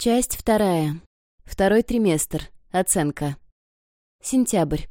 Часть вторая. Второй триместр. Оценка. Сентябрь.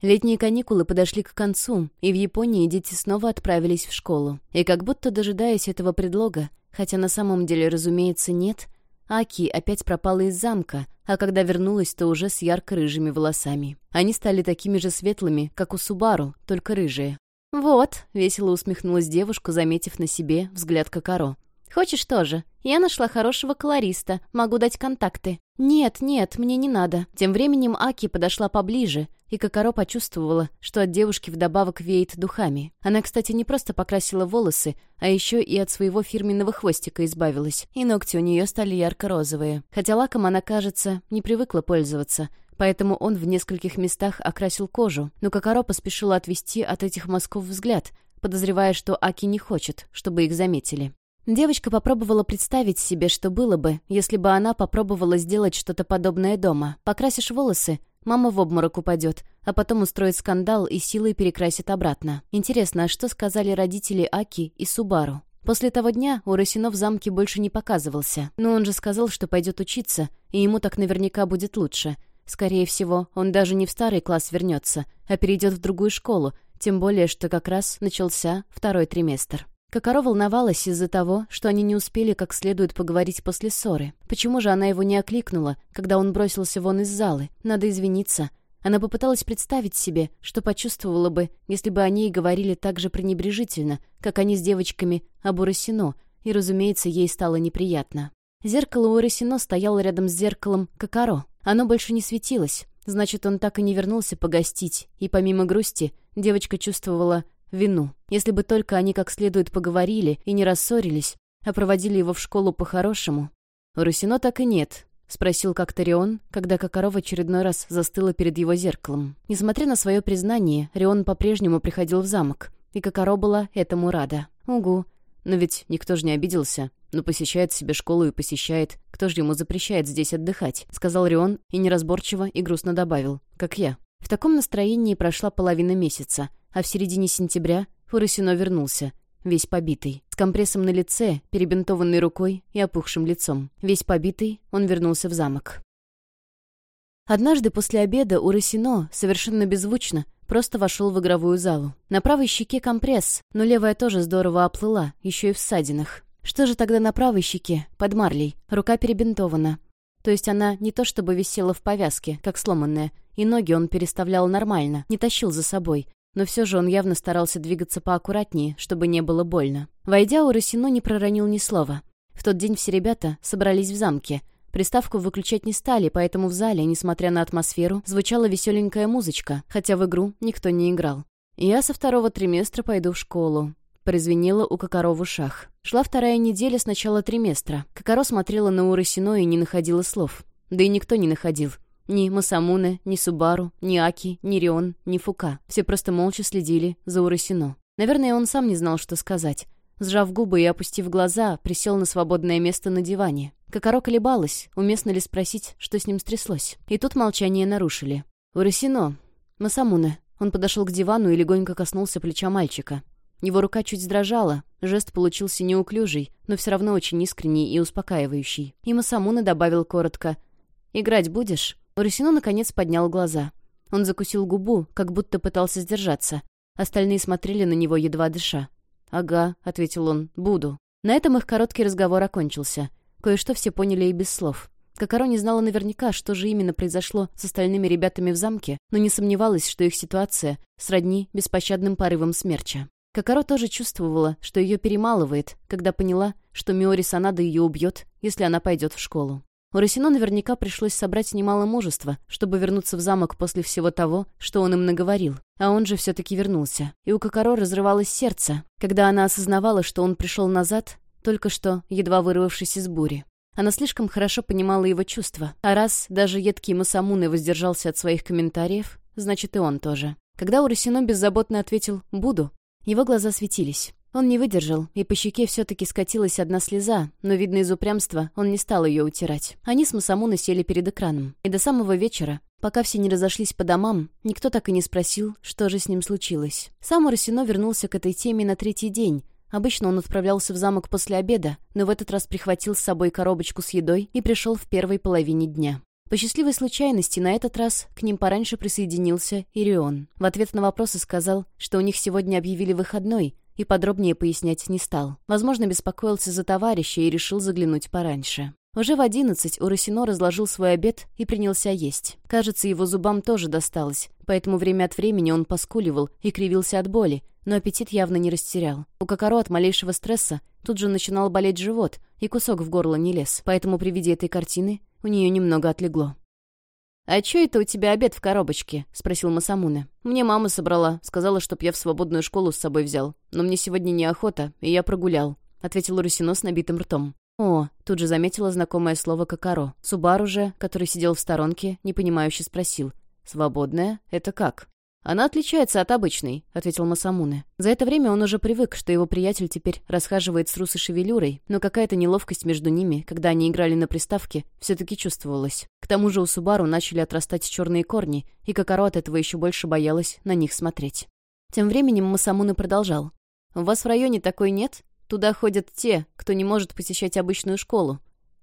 Летние каникулы подошли к концу, и в Японии дети снова отправились в школу. И как будто дожидаясь этого предлога, хотя на самом деле, разумеется, нет, Аки опять пропала из замка, а когда вернулась, то уже с ярко-рыжими волосами. Они стали такими же светлыми, как у Субару, только рыжие. «Вот», — весело усмехнулась девушка, заметив на себе взгляд Кокаро. «Хочешь тоже? Я нашла хорошего колориста. Могу дать контакты». «Нет, нет, мне не надо». Тем временем Аки подошла поближе, и Кокаро почувствовала, что от девушки вдобавок веет духами. Она, кстати, не просто покрасила волосы, а еще и от своего фирменного хвостика избавилась. И ногти у нее стали ярко-розовые. Хотя лаком она, кажется, не привыкла пользоваться, поэтому он в нескольких местах окрасил кожу, но Кокаро поспешила отвести от этих мазков взгляд, подозревая, что Аки не хочет, чтобы их заметили. Девочка попробовала представить себе, что было бы, если бы она попробовала сделать что-то подобное дома. Покрасишь волосы, мама в обморок упадет, а потом устроит скандал и силой перекрасит обратно. Интересно, а что сказали родители Аки и Субару? После того дня Урасино в замке больше не показывался, но он же сказал, что пойдет учиться, и ему так наверняка будет лучше. Скорее всего, он даже не в старый класс вернется, а перейдет в другую школу, тем более, что как раз начался второй триместр. Кокоро волновалась из-за того, что они не успели как следует поговорить после ссоры. Почему же она его не окликнула, когда он бросился вон из залы? Надо извиниться. Она попыталась представить себе, что почувствовала бы, если бы они и говорили так же пренебрежительно, как они с девочками об Урасино, и, разумеется, ей стало неприятно. Зеркало Урасино стояло рядом с зеркалом Кокоро. Оно больше не светилось. Значит, он так и не вернулся погостить, и помимо грусти девочка чувствовала вину. Если бы только они как следует поговорили и не рассорились, а проводили его в школу по-хорошему. Русино так и нет, — спросил как-то Рион, когда Кокоров очередной раз застыла перед его зеркалом. Несмотря на свое признание, Рион по-прежнему приходил в замок, и Кокоро была этому рада. «Угу. Но ведь никто же не обиделся. Но посещает себе школу и посещает. Кто же ему запрещает здесь отдыхать?» — сказал Рион и неразборчиво и грустно добавил. «Как я». В таком настроении прошла половина месяца — а в середине сентября Фурасино вернулся, весь побитый, с компрессом на лице, перебинтованной рукой и опухшим лицом. Весь побитый, он вернулся в замок. Однажды после обеда у Росино, совершенно беззвучно, просто вошел в игровую залу. На правой щеке компресс, но левая тоже здорово оплыла, еще и в ссадинах. Что же тогда на правой щеке, под марлей? Рука перебинтована. То есть она не то чтобы висела в повязке, как сломанная, и ноги он переставлял нормально, не тащил за собой, но все же он явно старался двигаться поаккуратнее, чтобы не было больно. Войдя, Урасино не проронил ни слова. В тот день все ребята собрались в замке. Приставку выключать не стали, поэтому в зале, несмотря на атмосферу, звучала веселенькая музычка, хотя в игру никто не играл. «Я со второго триместра пойду в школу», — прозвенело у Кокоро в ушах. Шла вторая неделя с начала триместра. Кокоро смотрела на Урасино и не находила слов. Да и никто не находил. Ни Масамуне, ни Субару, ни Аки, ни Рион, ни Фука. Все просто молча следили за Урасино. Наверное, он сам не знал, что сказать. Сжав губы и опустив глаза, присел на свободное место на диване. Кокоро колебалась, уместно ли спросить, что с ним стряслось. И тут молчание нарушили. «Урасино! Масамуне!» Он подошел к дивану и легонько коснулся плеча мальчика. Его рука чуть дрожала, жест получился неуклюжий, но все равно очень искренний и успокаивающий. И Масамуне добавил коротко «Играть будешь?» Урасино наконец поднял глаза. Он закусил губу, как будто пытался сдержаться. Остальные смотрели на него, едва дыша. «Ага», — ответил он, — «буду». На этом их короткий разговор окончился. Кое-что все поняли и без слов. Кокоро не знала наверняка, что же именно произошло с остальными ребятами в замке, но не сомневалась, что их ситуация сродни беспощадным порывам смерча. Кокоро тоже чувствовала, что ее перемалывает, когда поняла, что Миори Санада ее убьет, если она пойдет в школу. У Росино наверняка пришлось собрать немало мужества, чтобы вернуться в замок после всего того, что он им наговорил. А он же все-таки вернулся. И у Кокоро разрывалось сердце, когда она осознавала, что он пришел назад, только что, едва вырвавшись из бури. Она слишком хорошо понимала его чувства. А раз даже едкий Масамуны воздержался от своих комментариев, значит и он тоже. Когда Урасино беззаботно ответил «буду», его глаза светились. Он не выдержал, и по щеке все-таки скатилась одна слеза, но, видно из упрямства, он не стал ее утирать. Они с Масамуной сели перед экраном. И до самого вечера, пока все не разошлись по домам, никто так и не спросил, что же с ним случилось. Сам Урасино вернулся к этой теме на третий день, Обычно он отправлялся в замок после обеда, но в этот раз прихватил с собой коробочку с едой и пришел в первой половине дня. По счастливой случайности на этот раз к ним пораньше присоединился Ирион. В ответ на вопросы сказал, что у них сегодня объявили выходной, и подробнее пояснять не стал. Возможно, беспокоился за товарища и решил заглянуть пораньше. Уже в одиннадцать Урасино разложил свой обед и принялся есть. Кажется, его зубам тоже досталось, поэтому время от времени он поскуливал и кривился от боли, но аппетит явно не растерял. У Кокоро от малейшего стресса тут же начинал болеть живот, и кусок в горло не лез, поэтому при виде этой картины у нее немного отлегло. «А чё это у тебя обед в коробочке?» — спросил Масамуне. «Мне мама собрала. Сказала, чтоб я в свободную школу с собой взял. Но мне сегодня неохота, и я прогулял», — ответил Русино с набитым ртом. «О», — тут же заметила знакомое слово «кокоро». Субару же, который сидел в сторонке, непонимающе спросил. «Свободная? Это как?» «Она отличается от обычной», — ответил Масамуне. За это время он уже привык, что его приятель теперь расхаживает с русой шевелюрой, но какая-то неловкость между ними, когда они играли на приставке, все-таки чувствовалась. К тому же у Субару начали отрастать черные корни, и Кокоро от этого еще больше боялась на них смотреть. Тем временем Масамуне продолжал. «У вас в районе такой нет? Туда ходят те, кто не может посещать обычную школу».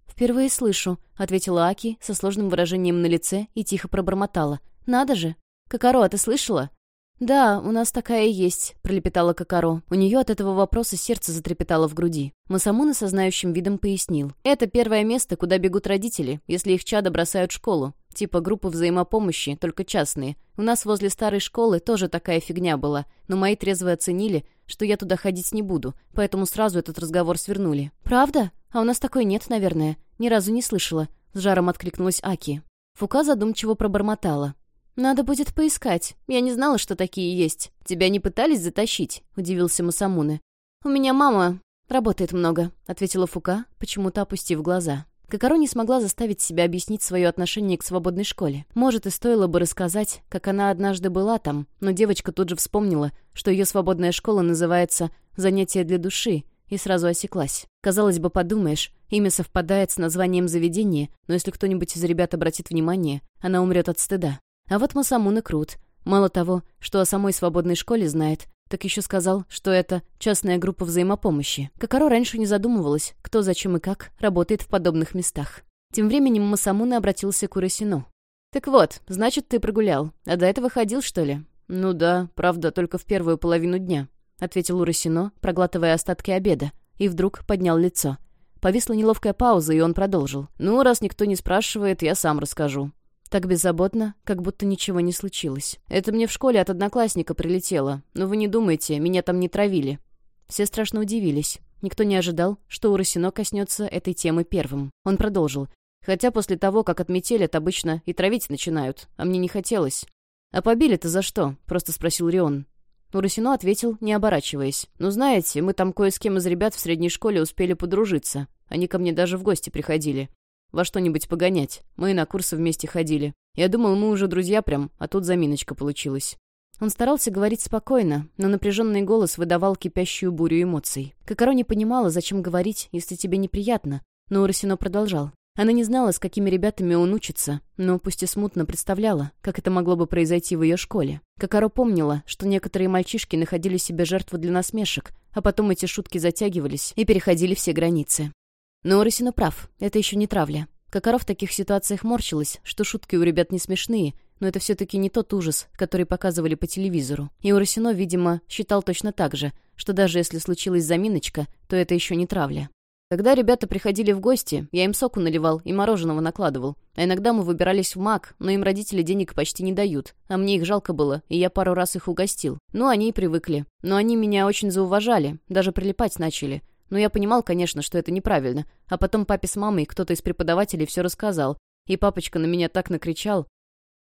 «Впервые слышу», — ответила Аки со сложным выражением на лице и тихо пробормотала. «Надо же, «Кокоро, ты слышала?» «Да, у нас такая есть», — пролепетала Кокоро. У нее от этого вопроса сердце затрепетало в груди. Масамуна со знающим видом пояснил. «Это первое место, куда бегут родители, если их чада бросают школу. Типа группы взаимопомощи, только частные. У нас возле старой школы тоже такая фигня была, но мои трезво оценили, что я туда ходить не буду, поэтому сразу этот разговор свернули». «Правда? А у нас такой нет, наверное. Ни разу не слышала», — с жаром откликнулась Аки. Фука задумчиво пробормотала. «Надо будет поискать. Я не знала, что такие есть. Тебя не пытались затащить?» — удивился Масамуне. «У меня мама работает много», — ответила Фука, почему-то опустив глаза. Кокоро не смогла заставить себя объяснить свое отношение к свободной школе. Может, и стоило бы рассказать, как она однажды была там, но девочка тут же вспомнила, что ее свободная школа называется «Занятие для души», и сразу осеклась. Казалось бы, подумаешь, имя совпадает с названием заведения, но если кто-нибудь из ребят обратит внимание, она умрет от стыда. А вот Масамуна крут. Мало того, что о самой свободной школе знает, так еще сказал, что это частная группа взаимопомощи. Кокоро раньше не задумывалась, кто, зачем и как работает в подобных местах. Тем временем Масамуна обратился к Урасину. «Так вот, значит, ты прогулял. А до этого ходил, что ли?» «Ну да, правда, только в первую половину дня», — ответил Урасино, проглатывая остатки обеда, и вдруг поднял лицо. Повисла неловкая пауза, и он продолжил. «Ну, раз никто не спрашивает, я сам расскажу. Так беззаботно, как будто ничего не случилось. Это мне в школе от одноклассника прилетело. Но вы не думайте, меня там не травили. Все страшно удивились. Никто не ожидал, что Урасино коснется этой темы первым. Он продолжил. Хотя после того, как отметелят, обычно и травить начинают. А мне не хотелось. «А побили-то за что?» — просто спросил Рион. Урасино ответил, не оборачиваясь. «Ну, знаете, мы там кое с кем из ребят в средней школе успели подружиться. Они ко мне даже в гости приходили во что-нибудь погонять. Мы на курсы вместе ходили. Я думал, мы уже друзья прям, а тут заминочка получилась». Он старался говорить спокойно, но напряженный голос выдавал кипящую бурю эмоций. Кокоро не понимала, зачем говорить, если тебе неприятно, но Урасино продолжал. Она не знала, с какими ребятами он учится, но пусть и смутно представляла, как это могло бы произойти в ее школе. Кокоро помнила, что некоторые мальчишки находили себе жертву для насмешек, а потом эти шутки затягивались и переходили все границы. Но Оросина прав, это еще не травля. Кокоров в таких ситуациях морщилась, что шутки у ребят не смешные, но это все-таки не тот ужас, который показывали по телевизору. И Урасино, видимо, считал точно так же, что даже если случилась заминочка, то это еще не травля. Когда ребята приходили в гости, я им соку наливал и мороженого накладывал. А иногда мы выбирались в МАК, но им родители денег почти не дают. А мне их жалко было, и я пару раз их угостил. Ну, они и привыкли. Но они меня очень зауважали, даже прилипать начали. Но я понимал, конечно, что это неправильно. А потом папе с мамой кто-то из преподавателей все рассказал. И папочка на меня так накричал.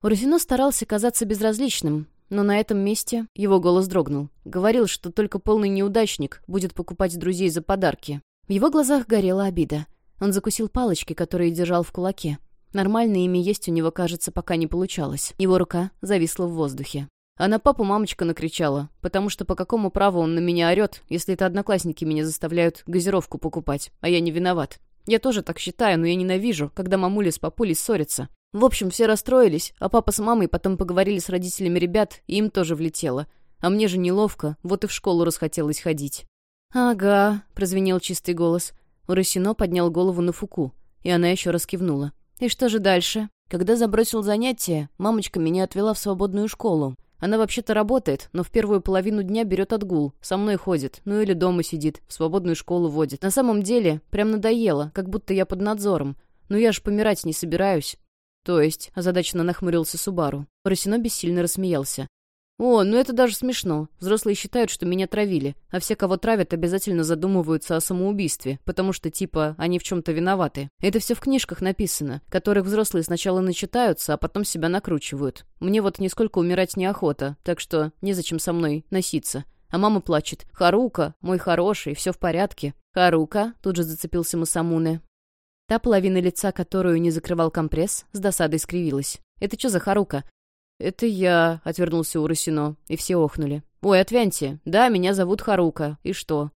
Урфино старался казаться безразличным, но на этом месте его голос дрогнул. Говорил, что только полный неудачник будет покупать друзей за подарки. В его глазах горела обида. Он закусил палочки, которые держал в кулаке. Нормально ими есть у него, кажется, пока не получалось. Его рука зависла в воздухе. А на папу мамочка накричала, потому что по какому праву он на меня орет, если это одноклассники меня заставляют газировку покупать, а я не виноват. Я тоже так считаю, но я ненавижу, когда мамуля с папулей ссорятся. В общем, все расстроились, а папа с мамой потом поговорили с родителями ребят, и им тоже влетело. А мне же неловко, вот и в школу расхотелось ходить. «Ага», — прозвенел чистый голос. Урасино поднял голову на Фуку, и она еще раз кивнула. «И что же дальше?» Когда забросил занятия, мамочка меня отвела в свободную школу. Она вообще-то работает, но в первую половину дня берет отгул, со мной ходит, ну или дома сидит, в свободную школу водит. На самом деле, прям надоело, как будто я под надзором. Но я ж помирать не собираюсь. То есть, озадаченно нахмурился Субару. Росино бессильно рассмеялся. «О, ну это даже смешно. Взрослые считают, что меня травили, а все, кого травят, обязательно задумываются о самоубийстве, потому что, типа, они в чем-то виноваты. Это все в книжках написано, которых взрослые сначала начитаются, а потом себя накручивают. Мне вот нисколько умирать неохота, так что незачем со мной носиться». А мама плачет. «Харука, мой хороший, все в порядке». «Харука», — тут же зацепился Масамуне. Та половина лица, которую не закрывал компресс, с досадой скривилась. «Это что за Харука? «Это я», — отвернулся Урасино, и все охнули. «Ой, отвяньте. Да, меня зовут Харука. И что?»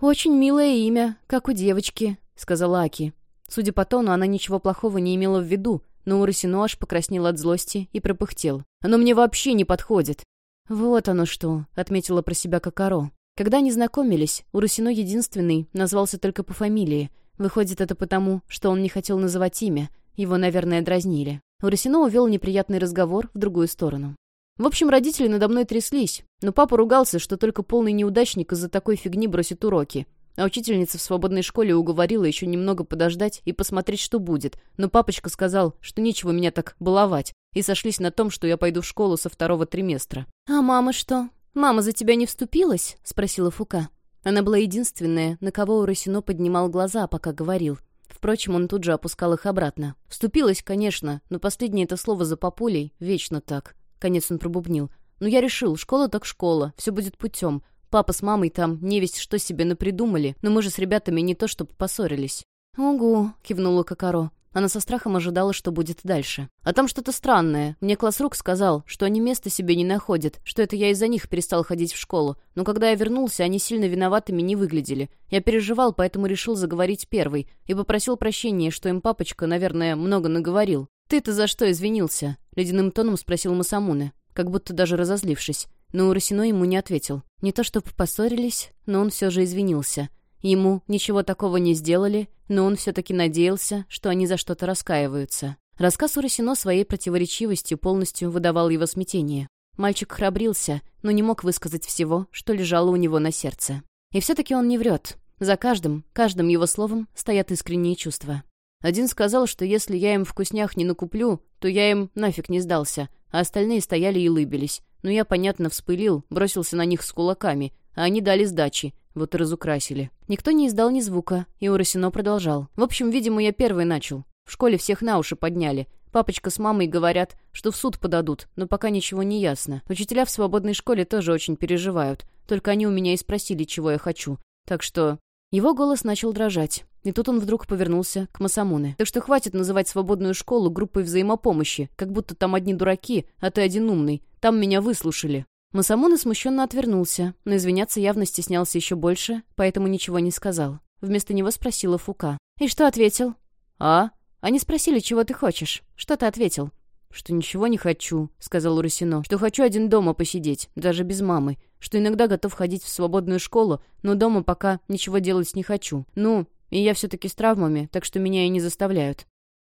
«Очень милое имя, как у девочки», — сказала Аки. Судя по тону, она ничего плохого не имела в виду, но Урасино аж покраснел от злости и пропыхтел. «Оно мне вообще не подходит». «Вот оно что», — отметила про себя Кокаро. Когда они знакомились, Урасино единственный назвался только по фамилии. Выходит, это потому, что он не хотел называть имя. Его, наверное, дразнили. Урасино увел неприятный разговор в другую сторону. В общем, родители надо мной тряслись, но папа ругался, что только полный неудачник из-за такой фигни бросит уроки. А учительница в свободной школе уговорила еще немного подождать и посмотреть, что будет. Но папочка сказал, что нечего меня так баловать, и сошлись на том, что я пойду в школу со второго триместра. «А мама что? Мама за тебя не вступилась?» — спросила Фука. Она была единственная, на кого Урасино поднимал глаза, пока говорил. Впрочем, он тут же опускал их обратно. Вступилась, конечно, но последнее это слово за папулей вечно так. Конец он пробубнил. «Ну я решил, школа так школа, все будет путем. Папа с мамой там невесть что себе напридумали, но мы же с ребятами не то чтобы поссорились». «Угу», — кивнула Кокаро. Она со страхом ожидала, что будет дальше. «А там что-то странное. Мне класс рук сказал, что они места себе не находят, что это я из-за них перестал ходить в школу. Но когда я вернулся, они сильно виноватыми не выглядели. Я переживал, поэтому решил заговорить первый и попросил прощения, что им папочка, наверное, много наговорил. «Ты-то за что извинился?» — ледяным тоном спросил Масамуне, как будто даже разозлившись. Но Урасино ему не ответил. Не то чтобы поссорились, но он все же извинился. Ему ничего такого не сделали, но он все-таки надеялся, что они за что-то раскаиваются. Рассказ Урасино своей противоречивостью полностью выдавал его смятение. Мальчик храбрился, но не мог высказать всего, что лежало у него на сердце. И все-таки он не врет. За каждым, каждым его словом стоят искренние чувства. Один сказал, что если я им вкуснях не накуплю, то я им нафиг не сдался, а остальные стояли и лыбились. Но я, понятно, вспылил, бросился на них с кулаками, а они дали сдачи, вот и разукрасили. Никто не издал ни звука, и Урасино продолжал. В общем, видимо, я первый начал. В школе всех на уши подняли. Папочка с мамой говорят, что в суд подадут, но пока ничего не ясно. Учителя в свободной школе тоже очень переживают. Только они у меня и спросили, чего я хочу. Так что... Его голос начал дрожать. И тут он вдруг повернулся к Масамуне. «Так что хватит называть свободную школу группой взаимопомощи, как будто там одни дураки, а ты один умный. Там меня выслушали». Масамуна смущенно отвернулся, но извиняться явно стеснялся еще больше, поэтому ничего не сказал. Вместо него спросила Фука. «И что ответил?» «А?» «Они спросили, чего ты хочешь. Что ты ответил?» «Что ничего не хочу», — сказал Урасино. «Что хочу один дома посидеть, даже без мамы. Что иногда готов ходить в свободную школу, но дома пока ничего делать не хочу. Ну, и я все-таки с травмами, так что меня и не заставляют».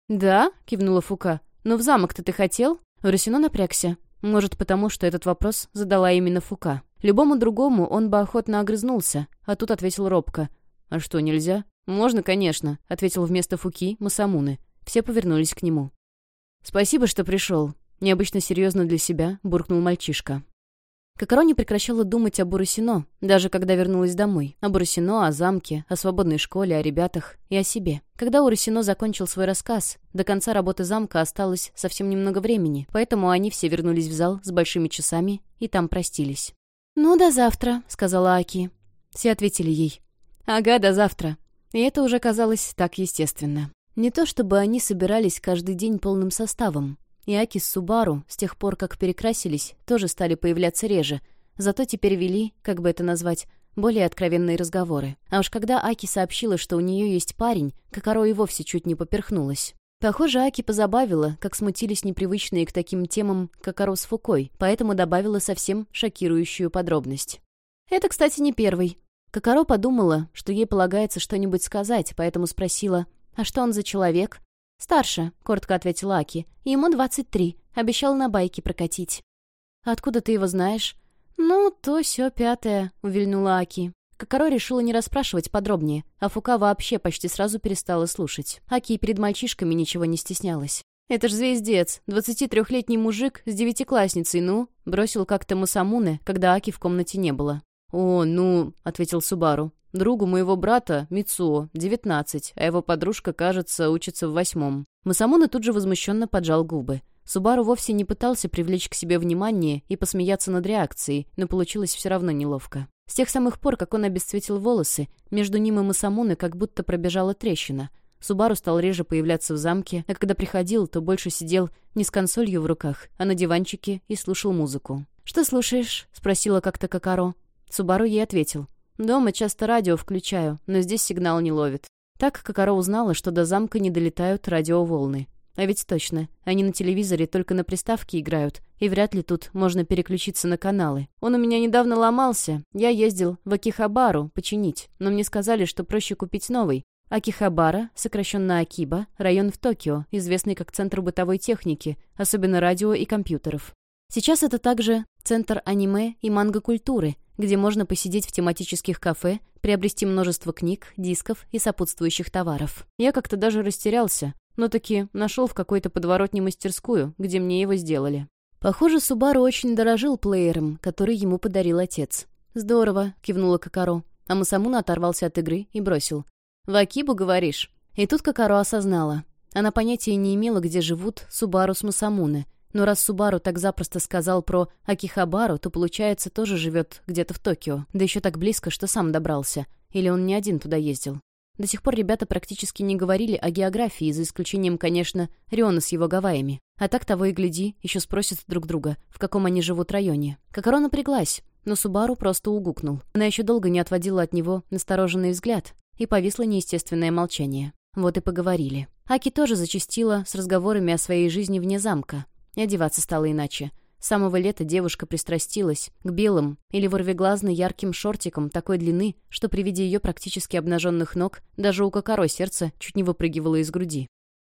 «Да?» — кивнула Фука. «Но в замок-то ты хотел?» Урасино напрягся. Может, потому что этот вопрос задала именно Фука. Любому другому он бы охотно огрызнулся, а тут ответил робко. «А что, нельзя?» «Можно, конечно», — ответил вместо Фуки Масамуны. Все повернулись к нему. «Спасибо, что пришел», — необычно серьезно для себя буркнул мальчишка. Кокоро не прекращала думать о Бурасино, даже когда вернулась домой. О Бурасино, о замке, о свободной школе, о ребятах и о себе. Когда Урасино закончил свой рассказ, до конца работы замка осталось совсем немного времени, поэтому они все вернулись в зал с большими часами и там простились. «Ну, до завтра», — сказала Аки. Все ответили ей. «Ага, до завтра». И это уже казалось так естественно. Не то чтобы они собирались каждый день полным составом, и Аки с Субару, с тех пор, как перекрасились, тоже стали появляться реже, зато теперь вели, как бы это назвать, более откровенные разговоры. А уж когда Аки сообщила, что у нее есть парень, Кокоро и вовсе чуть не поперхнулась. Похоже, Аки позабавила, как смутились непривычные к таким темам Кокоро с Фукой, поэтому добавила совсем шокирующую подробность. «Это, кстати, не первый. Кокоро подумала, что ей полагается что-нибудь сказать, поэтому спросила, «А что он за человек?» «Старше», — коротко ответила Аки. «Ему двадцать три. Обещал на байке прокатить». «Откуда ты его знаешь?» «Ну, то все пятое», — увильнула Аки. Кокоро решила не расспрашивать подробнее, а Фука вообще почти сразу перестала слушать. Аки перед мальчишками ничего не стеснялась. «Это ж звездец, 23-летний мужик с девятиклассницей, ну?» Бросил как-то Мусамуне, когда Аки в комнате не было. «О, ну», — ответил Субару. «Другу моего брата, Мицуо, 19, а его подружка, кажется, учится в восьмом». Масамуне тут же возмущенно поджал губы. Субару вовсе не пытался привлечь к себе внимание и посмеяться над реакцией, но получилось все равно неловко. С тех самых пор, как он обесцветил волосы, между ним и Масамуны как будто пробежала трещина. Субару стал реже появляться в замке, а когда приходил, то больше сидел не с консолью в руках, а на диванчике и слушал музыку. «Что слушаешь?» — спросила как-то Кокаро. Субару ей ответил. «Дома часто радио включаю, но здесь сигнал не ловит». Так Кокаро узнала, что до замка не долетают радиоволны. А ведь точно, они на телевизоре только на приставке играют, и вряд ли тут можно переключиться на каналы. Он у меня недавно ломался, я ездил в Акихабару починить, но мне сказали, что проще купить новый. Акихабара, сокращенно Акиба, район в Токио, известный как центр бытовой техники, особенно радио и компьютеров. Сейчас это также центр аниме и манго-культуры, где можно посидеть в тематических кафе, приобрести множество книг, дисков и сопутствующих товаров. Я как-то даже растерялся, но таки нашел в какой-то подворотне мастерскую, где мне его сделали. Похоже, Субару очень дорожил плеером, который ему подарил отец. «Здорово», — кивнула Кокаро. А Масамуна оторвался от игры и бросил. «В Акибу, говоришь?» И тут Кокаро осознала. Она понятия не имела, где живут Субару с Масамуны. Но раз Субару так запросто сказал про Акихабару, то, получается, тоже живет где-то в Токио. Да еще так близко, что сам добрался. Или он не один туда ездил. До сих пор ребята практически не говорили о географии, за исключением, конечно, Риона с его Гавайями. А так того и гляди, еще спросят друг друга, в каком они живут районе. Кокоро напряглась, но Субару просто угукнул. Она еще долго не отводила от него настороженный взгляд, и повисло неестественное молчание. Вот и поговорили. Аки тоже зачастила с разговорами о своей жизни вне замка. И одеваться стало иначе. С самого лета девушка пристрастилась к белым или ворвиглазно ярким шортикам такой длины, что при виде ее практически обнаженных ног даже у Кокоро сердце чуть не выпрыгивало из груди.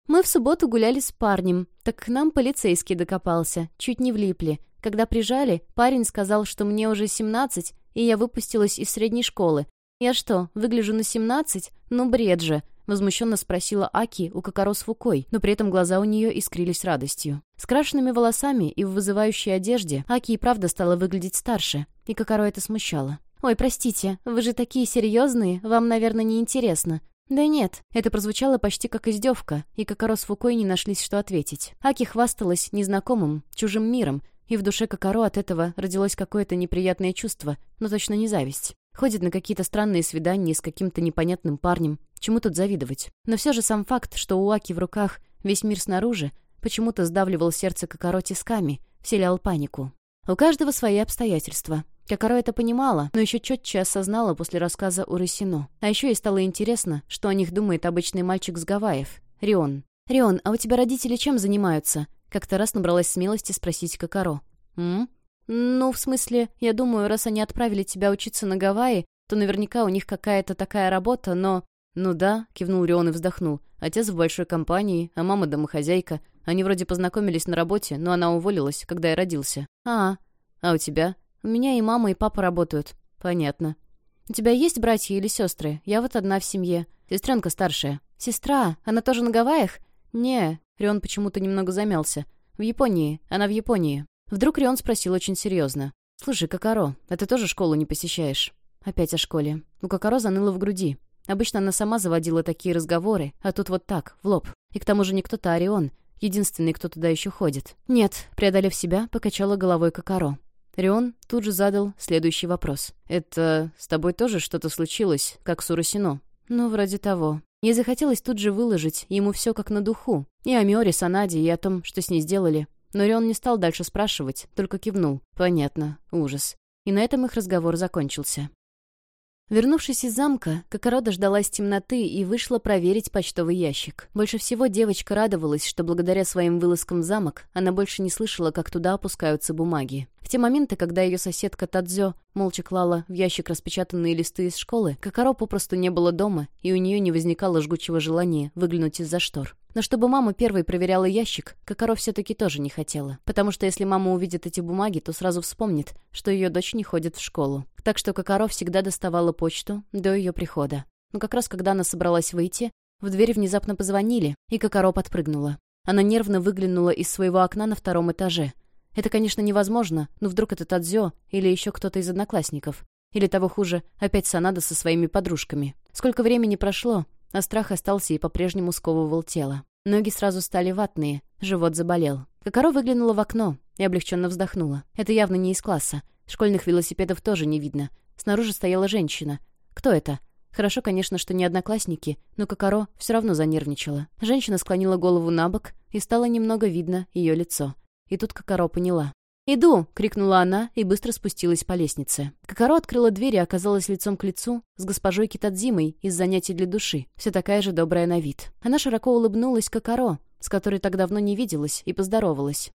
«Мы в субботу гуляли с парнем, так к нам полицейский докопался, чуть не влипли. Когда прижали, парень сказал, что мне уже семнадцать, и я выпустилась из средней школы. Я что, выгляжу на семнадцать? Ну, бред же. Возмущенно спросила Аки у Кокоро с Фукой, но при этом глаза у нее искрились радостью. С крашенными волосами и в вызывающей одежде Аки и правда стала выглядеть старше, и Кокоро это смущало. «Ой, простите, вы же такие серьезные, вам, наверное, не интересно. «Да нет». Это прозвучало почти как издевка, и Кокоро с Фукой не нашлись, что ответить. Аки хвасталась незнакомым, чужим миром, и в душе Кокоро от этого родилось какое-то неприятное чувство, но точно не зависть. Ходит на какие-то странные свидания с каким-то непонятным парнем. Чему тут завидовать? Но все же сам факт, что у Аки в руках весь мир снаружи, почему-то сдавливал сердце Кокоро тисками, вселял панику. У каждого свои обстоятельства. Кокоро это понимала, но еще четче осознала после рассказа у Росино. А еще ей стало интересно, что о них думает обычный мальчик с Гавайев, Рион. «Рион, а у тебя родители чем занимаются?» Как-то раз набралась смелости спросить Кокоро. «М? «Ну, в смысле, я думаю, раз они отправили тебя учиться на Гавайи, то наверняка у них какая-то такая работа, но...» «Ну да», — кивнул Рион и вздохнул. «Отец в большой компании, а мама домохозяйка. Они вроде познакомились на работе, но она уволилась, когда я родился». «А, а у тебя?» «У меня и мама, и папа работают». «Понятно». «У тебя есть братья или сестры? Я вот одна в семье. Сестренка старшая». «Сестра? Она тоже на Гавайях?» «Не». Рион почему-то немного замялся. «В Японии. Она в Японии». Вдруг Рион спросил очень серьезно. «Слушай, Кокоро, а ты тоже школу не посещаешь?» Опять о школе. У Кокоро заныло в груди. Обычно она сама заводила такие разговоры, а тут вот так, в лоб. И к тому же не кто-то Орион. Единственный, кто туда еще ходит. «Нет», — преодолев себя, покачала головой Кокоро. Рион тут же задал следующий вопрос. «Это с тобой тоже что-то случилось, как с Урасино?» «Ну, вроде того». Ей захотелось тут же выложить ему все как на духу. И о Миоре, Санаде, и о том, что с ней сделали. Но Рион не стал дальше спрашивать, только кивнул. «Понятно. Ужас». И на этом их разговор закончился. Вернувшись из замка, Кокоро дождалась темноты и вышла проверить почтовый ящик. Больше всего девочка радовалась, что благодаря своим вылазкам в замок она больше не слышала, как туда опускаются бумаги. В те моменты, когда ее соседка Тадзё молча клала в ящик распечатанные листы из школы, Кокоро попросту не было дома, и у нее не возникало жгучего желания выглянуть из-за штор. Но чтобы мама первой проверяла ящик, Кокоро все-таки тоже не хотела. Потому что если мама увидит эти бумаги, то сразу вспомнит, что ее дочь не ходит в школу. Так что Кокоро всегда доставала почту до ее прихода. Но как раз когда она собралась выйти, в дверь внезапно позвонили, и Кокоро подпрыгнула. Она нервно выглянула из своего окна на втором этаже. Это, конечно, невозможно, но вдруг это Тадзё или еще кто-то из одноклассников. Или того хуже, опять Санада со своими подружками. Сколько времени прошло, а страх остался и по-прежнему сковывал тело. Ноги сразу стали ватные, живот заболел. Кокоро выглянула в окно и облегченно вздохнула. Это явно не из класса. Школьных велосипедов тоже не видно. Снаружи стояла женщина. Кто это? Хорошо, конечно, что не одноклассники, но Кокоро все равно занервничала. Женщина склонила голову на бок, и стало немного видно ее лицо. И тут Кокоро поняла. «Иду!» — крикнула она и быстро спустилась по лестнице. Кокоро открыла дверь и оказалась лицом к лицу с госпожой Китадзимой из занятий для души, все такая же добрая на вид. Она широко улыбнулась Кокоро, с которой так давно не виделась, и поздоровалась.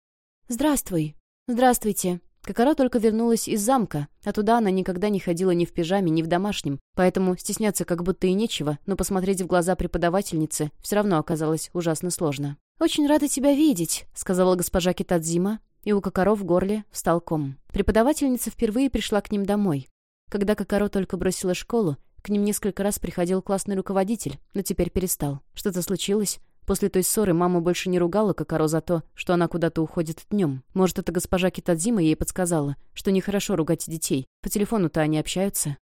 «Здравствуй!» «Здравствуйте!» Кокоро только вернулась из замка, а туда она никогда не ходила ни в пижаме, ни в домашнем, поэтому стесняться как будто и нечего, но посмотреть в глаза преподавательницы все равно оказалось ужасно сложно. «Очень рада тебя видеть», — сказала госпожа Китадзима, и у Кокоро в горле встал ком. Преподавательница впервые пришла к ним домой. Когда Кокоро только бросила школу, к ним несколько раз приходил классный руководитель, но теперь перестал. Что-то случилось? После той ссоры мама больше не ругала Кокоро за то, что она куда-то уходит днем. Может, это госпожа Китадзима ей подсказала, что нехорошо ругать детей. По телефону-то они общаются.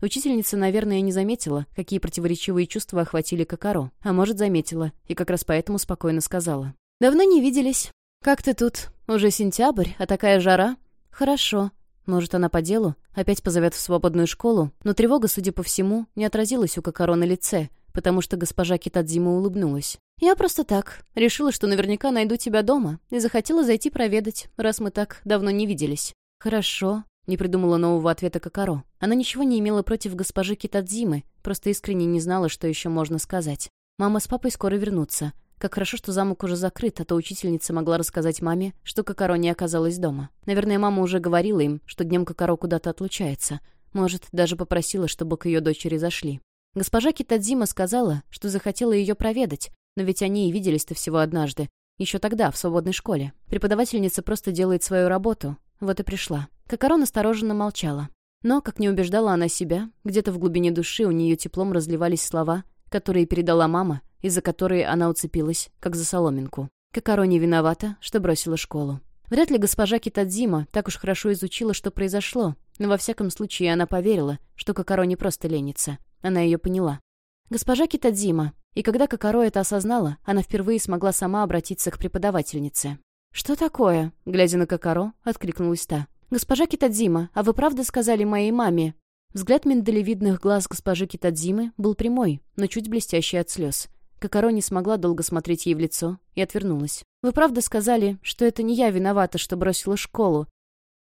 Учительница, наверное, не заметила, какие противоречивые чувства охватили Кокоро. А может, заметила, и как раз поэтому спокойно сказала. «Давно не виделись. «Как ты тут? Уже сентябрь, а такая жара?» «Хорошо. Может, она по делу? Опять позовет в свободную школу?» Но тревога, судя по всему, не отразилась у Кокоро на лице, потому что госпожа Китадзима улыбнулась. «Я просто так. Решила, что наверняка найду тебя дома, и захотела зайти проведать, раз мы так давно не виделись». «Хорошо», — не придумала нового ответа Кокоро. Она ничего не имела против госпожи Китадзимы, просто искренне не знала, что еще можно сказать. Мама с папой скоро вернутся. Как хорошо, что замок уже закрыт, а то учительница могла рассказать маме, что Кокоро не оказалась дома. Наверное, мама уже говорила им, что днем Кокоро куда-то отлучается. Может, даже попросила, чтобы к ее дочери зашли. Госпожа Китадзима сказала, что захотела ее проведать, но ведь они и виделись-то всего однажды. Еще тогда, в свободной школе. Преподавательница просто делает свою работу. Вот и пришла. Кокоро настороженно молчала. Но, как не убеждала она себя, где-то в глубине души у нее теплом разливались слова, которые передала мама, из-за которой она уцепилась, как за соломинку. Кокоро не виновата, что бросила школу. Вряд ли госпожа Китадзима так уж хорошо изучила, что произошло, но во всяком случае она поверила, что Кокоро не просто ленится. Она ее поняла. Госпожа Китадзима. И когда Кокоро это осознала, она впервые смогла сама обратиться к преподавательнице. «Что такое?» — глядя на Кокоро, откликнулась та. «Госпожа Китадзима, а вы правда сказали моей маме?» Взгляд миндалевидных глаз госпожи Китадзимы был прямой, но чуть блестящий от слез. Кокоро не смогла долго смотреть ей в лицо и отвернулась. «Вы правда сказали, что это не я виновата, что бросила школу?»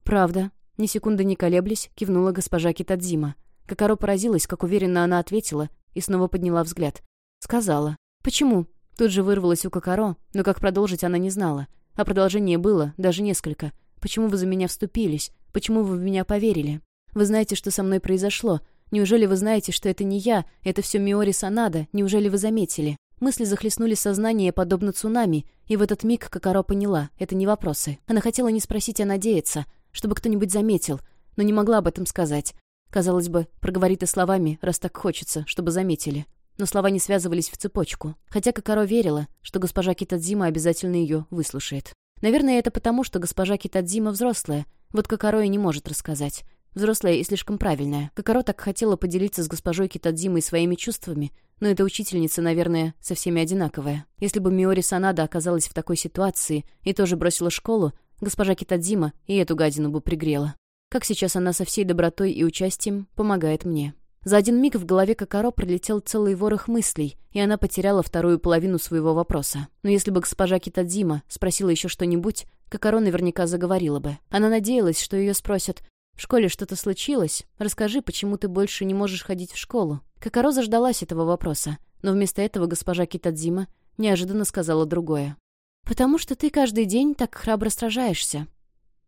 «Правда». Ни секунды не колеблясь, кивнула госпожа Китадзима. Кокоро поразилась, как уверенно она ответила, и снова подняла взгляд. Сказала. «Почему?» Тут же вырвалась у Кокоро, но как продолжить она не знала. А продолжение было, даже несколько. «Почему вы за меня вступились? Почему вы в меня поверили? Вы знаете, что со мной произошло, Неужели вы знаете, что это не я, это все Миори Санада? Неужели вы заметили? Мысли захлестнули сознание, подобно цунами, и в этот миг Кокоро поняла, это не вопросы. Она хотела не спросить, а надеяться, чтобы кто-нибудь заметил, но не могла об этом сказать. Казалось бы, проговорит и словами, раз так хочется, чтобы заметили. Но слова не связывались в цепочку. Хотя Кокоро верила, что госпожа Китадзима обязательно ее выслушает. Наверное, это потому, что госпожа Китадзима взрослая. Вот Кокоро и не может рассказать взрослая и слишком правильная. Кокоро так хотела поделиться с госпожой Китадзимой своими чувствами, но эта учительница, наверное, со всеми одинаковая. Если бы Миори Санада оказалась в такой ситуации и тоже бросила школу, госпожа Китадзима и эту гадину бы пригрела. Как сейчас она со всей добротой и участием помогает мне. За один миг в голове Кокоро пролетел целый ворох мыслей, и она потеряла вторую половину своего вопроса. Но если бы госпожа Китадзима спросила еще что-нибудь, Кокоро наверняка заговорила бы. Она надеялась, что ее спросят В школе что-то случилось? Расскажи, почему ты больше не можешь ходить в школу?» Кокоро заждалась этого вопроса, но вместо этого госпожа Китадзима неожиданно сказала другое. «Потому что ты каждый день так храбро сражаешься».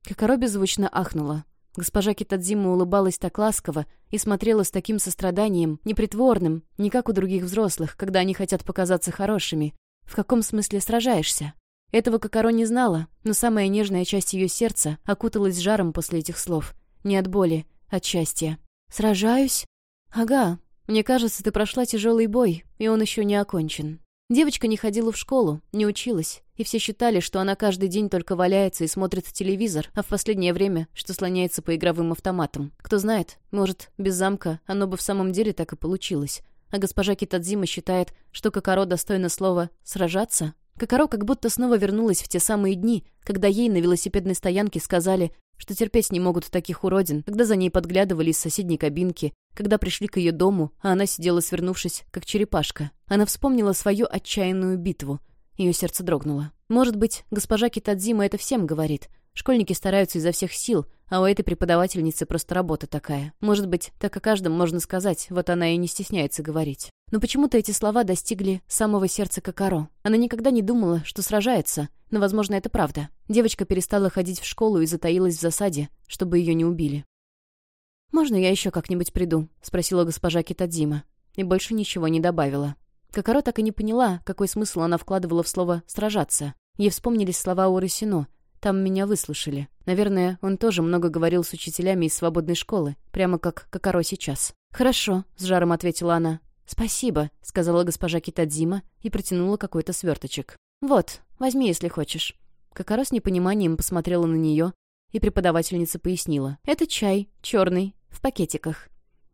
Кокоро беззвучно ахнула. Госпожа Китадзима улыбалась так ласково и смотрела с таким состраданием, непритворным, не как у других взрослых, когда они хотят показаться хорошими. В каком смысле сражаешься? Этого Кокоро не знала, но самая нежная часть ее сердца окуталась жаром после этих слов. Не от боли, от счастья. «Сражаюсь? Ага. Мне кажется, ты прошла тяжелый бой, и он еще не окончен». Девочка не ходила в школу, не училась, и все считали, что она каждый день только валяется и смотрит телевизор, а в последнее время, что слоняется по игровым автоматам. Кто знает, может, без замка оно бы в самом деле так и получилось. А госпожа Китадзима считает, что Кокоро достойно слова «сражаться»? Кокоро как будто снова вернулась в те самые дни, когда ей на велосипедной стоянке сказали, что терпеть не могут таких уродин, когда за ней подглядывали из соседней кабинки, когда пришли к ее дому, а она сидела свернувшись, как черепашка. Она вспомнила свою отчаянную битву. Ее сердце дрогнуло. Может быть, госпожа Китадзима это всем говорит. Школьники стараются изо всех сил, а у этой преподавательницы просто работа такая. Может быть, так о каждом можно сказать, вот она и не стесняется говорить. Но почему-то эти слова достигли самого сердца Кокаро. Она никогда не думала, что сражается, но, возможно, это правда. Девочка перестала ходить в школу и затаилась в засаде, чтобы ее не убили. «Можно я еще как-нибудь приду?» — спросила госпожа Китадзима. И больше ничего не добавила. Кокоро так и не поняла, какой смысл она вкладывала в слово «сражаться». Ей вспомнились слова у Росино. Там меня выслушали. Наверное, он тоже много говорил с учителями из свободной школы, прямо как Кокоро сейчас. «Хорошо», — с жаром ответила она. «Спасибо», — сказала госпожа Китадзима и протянула какой-то сверточек. «Вот, возьми, если хочешь». Кокоро с непониманием посмотрела на нее, и преподавательница пояснила. «Это чай, черный, в пакетиках».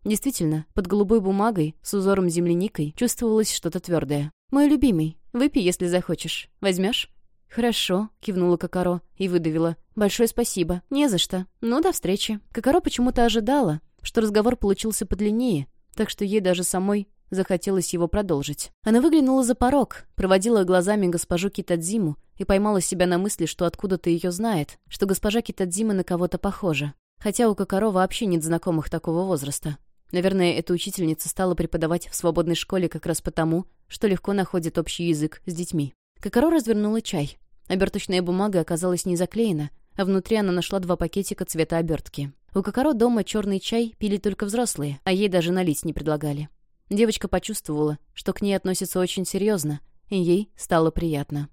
Действительно, под голубой бумагой с узором земляникой чувствовалось что-то твердое. «Мой любимый, выпей, если захочешь. Возьмешь?» «Хорошо», — кивнула Кокоро и выдавила. «Большое спасибо. Не за что. Ну, до встречи». Кокоро почему-то ожидала, что разговор получился подлиннее, так что ей даже самой захотелось его продолжить. Она выглянула за порог, проводила глазами госпожу Китадзиму и поймала себя на мысли, что откуда-то ее знает, что госпожа Китадзима на кого-то похожа. Хотя у Кокоро вообще нет знакомых такого возраста. Наверное, эта учительница стала преподавать в свободной школе как раз потому, что легко находит общий язык с детьми. Кокоро развернула чай. Оберточная бумага оказалась не заклеена, а внутри она нашла два пакетика цвета обертки. У Кокоро дома черный чай пили только взрослые, а ей даже налить не предлагали. Девочка почувствовала, что к ней относятся очень серьезно, и ей стало приятно.